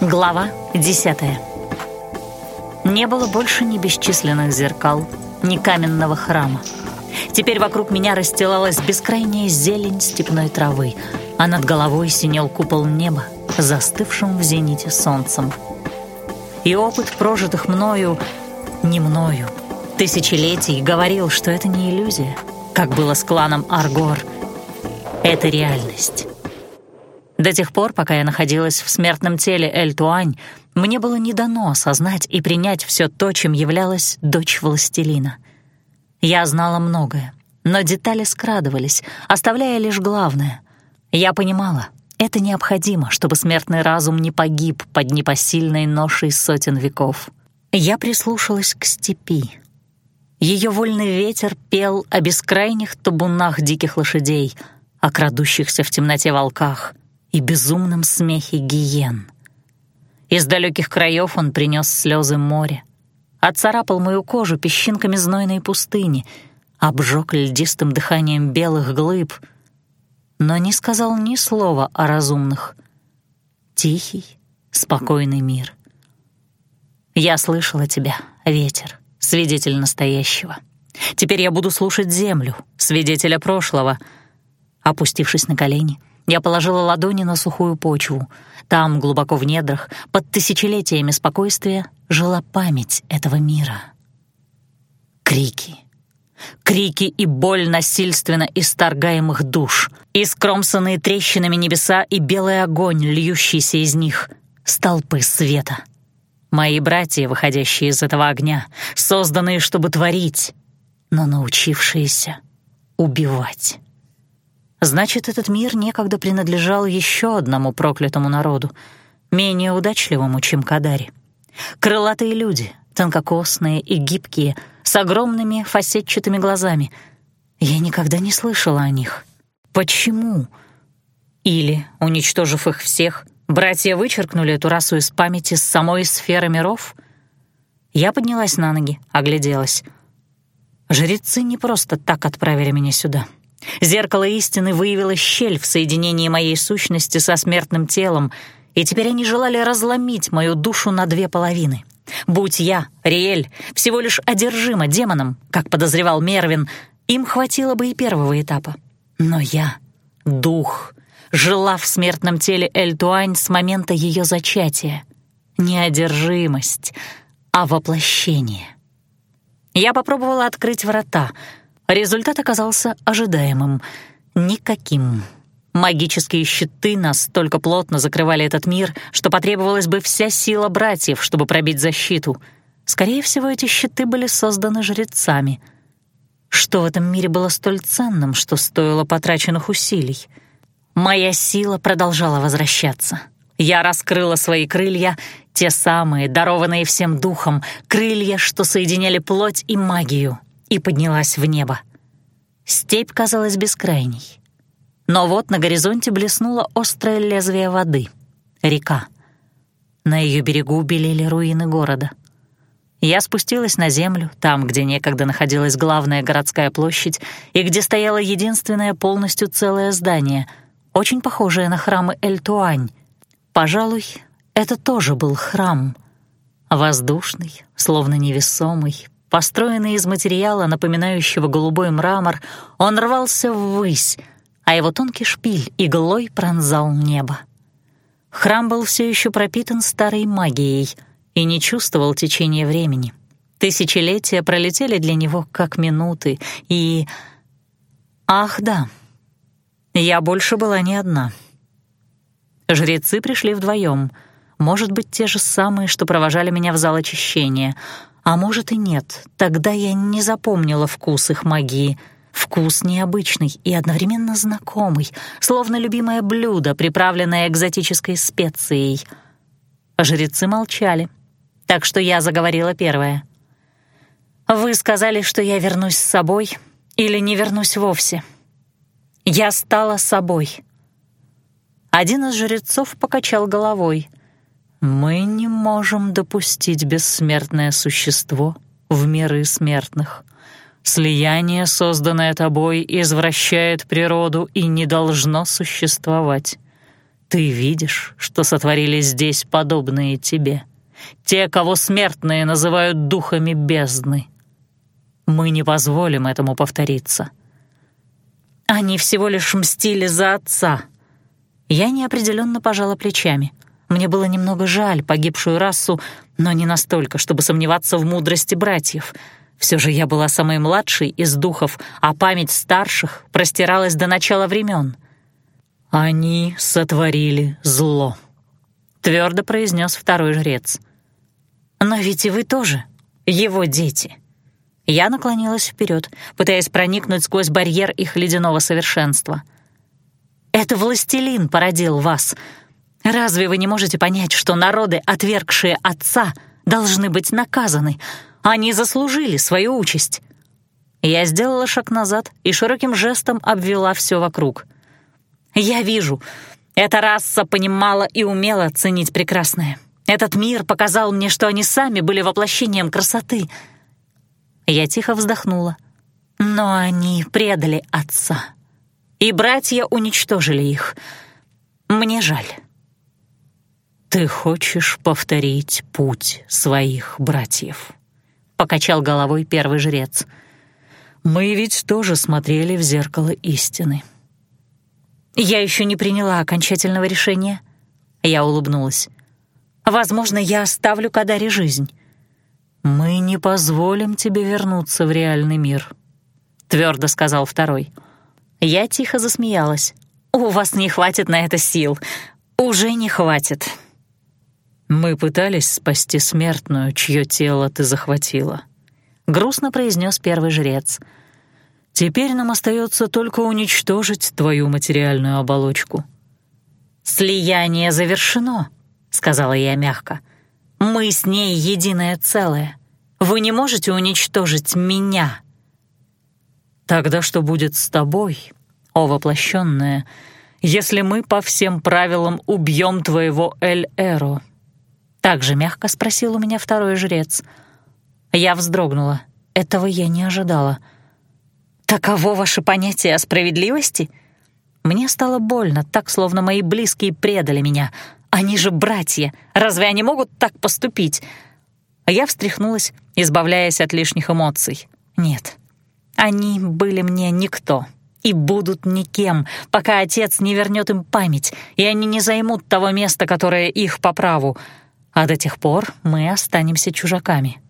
Глава 10 Не было больше ни бесчисленных зеркал, ни каменного храма. Теперь вокруг меня расстилалась бескрайняя зелень степной травы, а над головой синел купол неба, застывшим в зените солнцем. И опыт прожитых мною, не мною, тысячелетий говорил, что это не иллюзия, как было с кланом Аргор. Это реальность. До тех пор, пока я находилась в смертном теле Эль-Туань, мне было не дано осознать и принять все то, чем являлась дочь властелина. Я знала многое, но детали скрадывались, оставляя лишь главное. Я понимала, это необходимо, чтобы смертный разум не погиб под непосильной ношей сотен веков. Я прислушалась к степи. Ее вольный ветер пел о бескрайних табунах диких лошадей, о крадущихся в темноте волках — и безумном смехе гиен. Из далеких краев он принес слезы моря, отцарапал мою кожу песчинками знойной пустыни, обжег льдистым дыханием белых глыб, но не сказал ни слова о разумных. Тихий, спокойный мир. Я слышала тебя, ветер, свидетель настоящего. Теперь я буду слушать землю, свидетеля прошлого. Опустившись на колени, я положила ладони на сухую почву. Там, глубоко в недрах, под тысячелетиями спокойствия, жила память этого мира. Крики. Крики и боль насильственно исторгаемых душ, искромсанные трещинами небеса и белый огонь, льющийся из них, столпы света. Мои братья, выходящие из этого огня, созданные, чтобы творить, но научившиеся убивать. Значит, этот мир некогда принадлежал еще одному проклятому народу, менее удачливому, чем Кадари. Крылатые люди, тонкокосные и гибкие, с огромными фасетчатыми глазами. Я никогда не слышала о них. Почему? Или, уничтожив их всех, братья вычеркнули эту расу из памяти с самой сферы миров? Я поднялась на ноги, огляделась. Жрецы не просто так отправили меня сюда. — Зеркало истины выявило щель в соединении моей сущности со смертным телом, и теперь они желали разломить мою душу на две половины. Будь я, Риэль, всего лишь одержима демоном, как подозревал Мервин, им хватило бы и первого этапа. Но я — дух, жила в смертном теле Эль-Туань с момента ее зачатия. Не одержимость, а воплощение. Я попробовала открыть врата — Результат оказался ожидаемым. Никаким. Магические щиты настолько плотно закрывали этот мир, что потребовалась бы вся сила братьев, чтобы пробить защиту. Скорее всего, эти щиты были созданы жрецами. Что в этом мире было столь ценным, что стоило потраченных усилий? Моя сила продолжала возвращаться. Я раскрыла свои крылья, те самые, дарованные всем духом, крылья, что соединяли плоть и магию — и поднялась в небо. Степь казалась бескрайней. Но вот на горизонте блеснуло острое лезвие воды — река. На ее берегу белели руины города. Я спустилась на землю, там, где некогда находилась главная городская площадь и где стояло единственное полностью целое здание, очень похожее на храмы Эль-Туань. Пожалуй, это тоже был храм. Воздушный, словно невесомый, Построенный из материала, напоминающего голубой мрамор, он рвался ввысь, а его тонкий шпиль иглой пронзал небо. Храм был все еще пропитан старой магией и не чувствовал течения времени. Тысячелетия пролетели для него как минуты, и... Ах, да, я больше была не одна. Жрецы пришли вдвоем, может быть, те же самые, что провожали меня в зал очищения — а может и нет, тогда я не запомнила вкус их магии. Вкус необычный и одновременно знакомый, словно любимое блюдо, приправленное экзотической специей. Жрецы молчали, так что я заговорила первая. «Вы сказали, что я вернусь с собой или не вернусь вовсе. Я стала собой». Один из жрецов покачал головой — мы не можем допустить бессмертное существо в миры смертных. Слияние, созданное тобой, извращает природу и не должно существовать. Ты видишь, что сотворили здесь подобные тебе, те, кого смертные называют духами бездны. Мы не позволим этому повториться. Они всего лишь мстили за отца. Я неопределенно пожала плечами. Мне было немного жаль погибшую расу, но не настолько, чтобы сомневаться в мудрости братьев. Все же я была самой младшей из духов, а память старших простиралась до начала времен. «Они сотворили зло», — твердо произнес второй жрец. «Но ведь и вы тоже его дети». Я наклонилась вперед, пытаясь проникнуть сквозь барьер их ледяного совершенства. «Это властелин породил вас. Разве вы не можете понять, что народы, отвергшие отца, должны быть наказаны? Они заслужили свою участь». Я сделала шаг назад и широким жестом обвела все вокруг. «Я вижу, эта раса понимала и умела ценить прекрасное. Этот мир показал мне, что они сами были воплощением красоты — я тихо вздохнула. Но они предали отца. И братья уничтожили их. Мне жаль. «Ты хочешь повторить путь своих братьев?» — покачал головой первый жрец. «Мы ведь тоже смотрели в зеркало истины». «Я еще не приняла окончательного решения». Я улыбнулась. «Возможно, я оставлю Кадаре жизнь. «Мы не позволим тебе вернуться в реальный мир», — твердо сказал второй. Я тихо засмеялась. «У вас не хватит на это сил. Уже не хватит». «Мы пытались спасти смертную, чье тело ты захватила», — грустно произнес первый жрец. «Теперь нам остается только уничтожить твою материальную оболочку». «Слияние завершено», — сказала я мягко. Мы с ней единое целое. Вы не можете уничтожить меня. Тогда что будет с тобой, о воплощенная, если мы по всем правилам убьем твоего Эль-Эро? Так же мягко спросил у меня второй жрец. Я вздрогнула. Этого я не ожидала. «Таково ваше понятие о справедливости?» Мне стало больно, так, словно мои близкие предали меня — они же братья. Разве они могут так поступить? Я встряхнулась, избавляясь от лишних эмоций. Нет, они были мне никто и будут никем, пока отец не вернет им память, и они не займут того места, которое их по праву. А до тех пор мы останемся чужаками.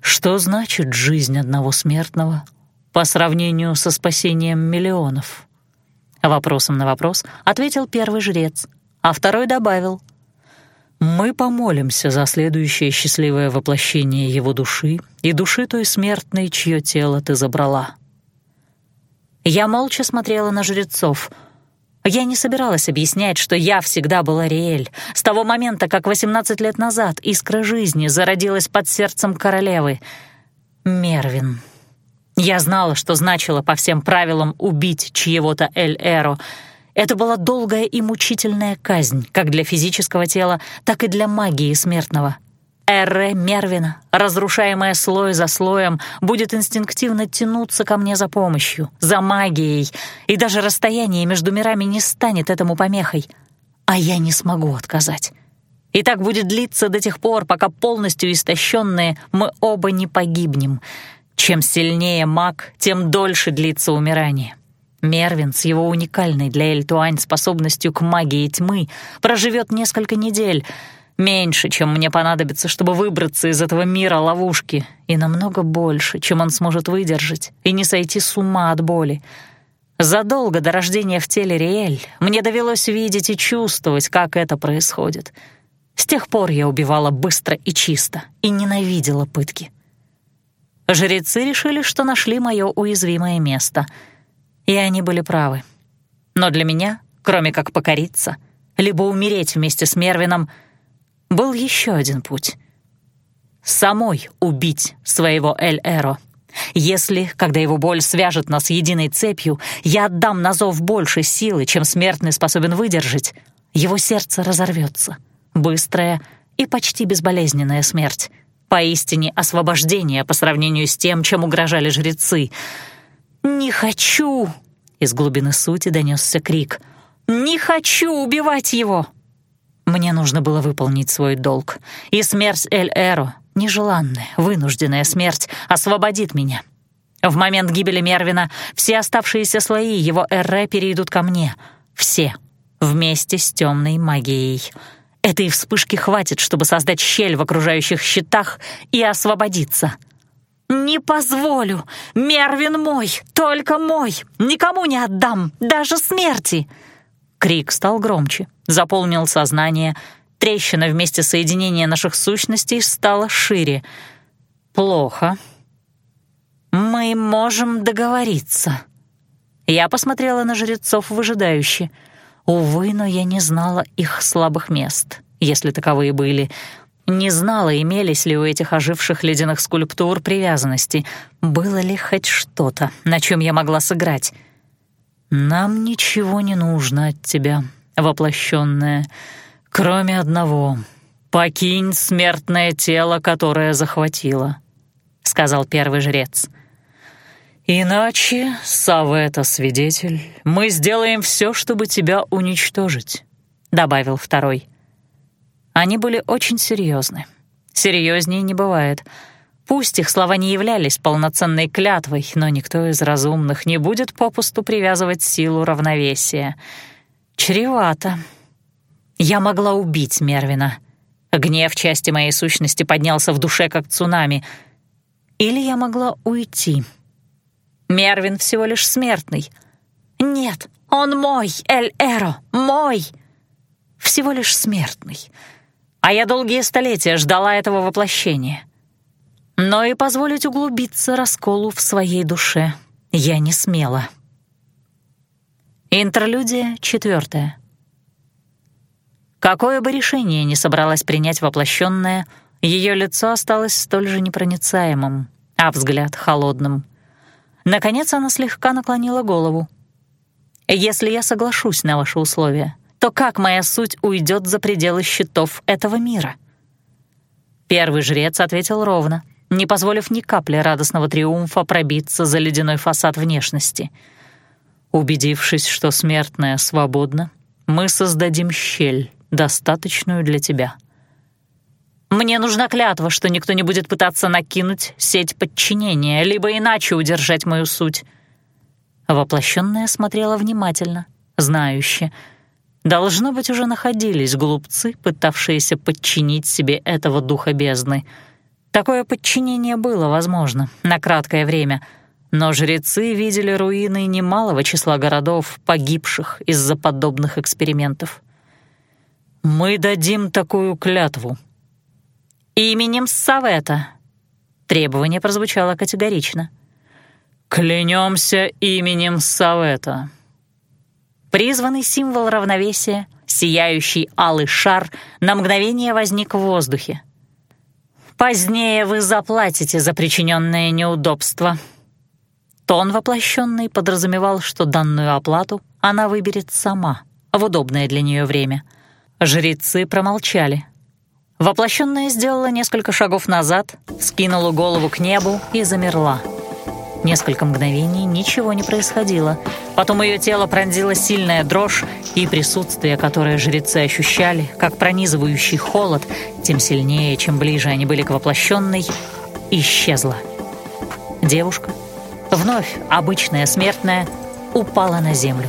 Что значит жизнь одного смертного по сравнению со спасением миллионов? Вопросом на вопрос ответил первый жрец — а второй добавил «Мы помолимся за следующее счастливое воплощение его души и души той смертной, чье тело ты забрала». Я молча смотрела на жрецов. Я не собиралась объяснять, что я всегда была Риэль, с того момента, как 18 лет назад искра жизни зародилась под сердцем королевы. Мервин. Я знала, что значило по всем правилам убить чьего-то Эль-Эро — это была долгая и мучительная казнь, как для физического тела, так и для магии смертного. Эрре Мервина, разрушаемая слой за слоем, будет инстинктивно тянуться ко мне за помощью, за магией, и даже расстояние между мирами не станет этому помехой. А я не смогу отказать. И так будет длиться до тех пор, пока полностью истощенные мы оба не погибнем. Чем сильнее маг, тем дольше длится умирание. Мервин с его уникальной для Эльтуань способностью к магии тьмы проживет несколько недель, меньше, чем мне понадобится, чтобы выбраться из этого мира ловушки, и намного больше, чем он сможет выдержать и не сойти с ума от боли. Задолго до рождения в теле Риэль мне довелось видеть и чувствовать, как это происходит. С тех пор я убивала быстро и чисто и ненавидела пытки. Жрецы решили, что нашли мое уязвимое место — и они были правы. Но для меня, кроме как покориться, либо умереть вместе с Мервином, был еще один путь. Самой убить своего Эль-Эро. Если, когда его боль свяжет нас единой цепью, я отдам на зов больше силы, чем смертный способен выдержать, его сердце разорвется. Быстрая и почти безболезненная смерть. Поистине освобождение по сравнению с тем, чем угрожали жрецы — «Не хочу!» — из глубины сути донесся крик. Не хочу убивать его!» Мне нужно было выполнить свой долг, и смерть Эль-Эро, нежеланная, вынужденная смерть, освободит меня. В момент гибели Мервина все оставшиеся слои его Эрре перейдут ко мне. Все. Вместе с темной магией. Этой вспышки хватит, чтобы создать щель в окружающих щитах и освободиться. «Не позволю! Мервин мой! Только мой! Никому не отдам! Даже смерти!» Крик стал громче, заполнил сознание. Трещина вместе соединения наших сущностей стала шире. «Плохо. Мы можем договориться». Я посмотрела на жрецов выжидающе. Увы, но я не знала их слабых мест, если таковые были. Не знала, имелись ли у этих оживших ледяных скульптур привязанности, было ли хоть что-то, на чем я могла сыграть. «Нам ничего не нужно от тебя, воплощенная, кроме одного. Покинь смертное тело, которое захватила», — сказал первый жрец. «Иначе, Савета, свидетель, мы сделаем все, чтобы тебя уничтожить», — добавил второй. Они были очень серьезны. Серьезнее не бывает. Пусть их слова не являлись полноценной клятвой, но никто из разумных не будет попусту привязывать силу равновесия. Чревато. Я могла убить Мервина. Гнев части моей сущности поднялся в душе, как цунами. Или я могла уйти — Мервин всего лишь смертный. Нет, он мой, Эль-Эро, мой. Всего лишь смертный. А я долгие столетия ждала этого воплощения. Но и позволить углубиться расколу в своей душе я не смела. Интерлюдия четвертая. Какое бы решение ни собралась принять воплощенное, ее лицо осталось столь же непроницаемым, а взгляд — холодным — Наконец она слегка наклонила голову. «Если я соглашусь на ваши условия, то как моя суть уйдет за пределы щитов этого мира?» Первый жрец ответил ровно, не позволив ни капли радостного триумфа пробиться за ледяной фасад внешности. «Убедившись, что смертная свободна, мы создадим щель, достаточную для тебя». Мне нужна клятва, что никто не будет пытаться накинуть сеть подчинения, либо иначе удержать мою суть». Воплощенная смотрела внимательно, знающе. Должно быть, уже находились глупцы, пытавшиеся подчинить себе этого духа бездны. Такое подчинение было возможно на краткое время, но жрецы видели руины немалого числа городов, погибших из-за подобных экспериментов. «Мы дадим такую клятву», «Именем Савета». Требование прозвучало категорично. «Клянемся именем Савета». Призванный символ равновесия, сияющий алый шар, на мгновение возник в воздухе. «Позднее вы заплатите за причиненное неудобство». Тон воплощенный подразумевал, что данную оплату она выберет сама, в удобное для нее время. Жрецы промолчали, Воплощенная сделала несколько шагов назад, скинула голову к небу и замерла. Несколько мгновений ничего не происходило. Потом ее тело пронзила сильная дрожь, и присутствие, которое жрецы ощущали, как пронизывающий холод, тем сильнее, чем ближе они были к воплощенной, исчезло. Девушка, вновь обычная смертная, упала на землю.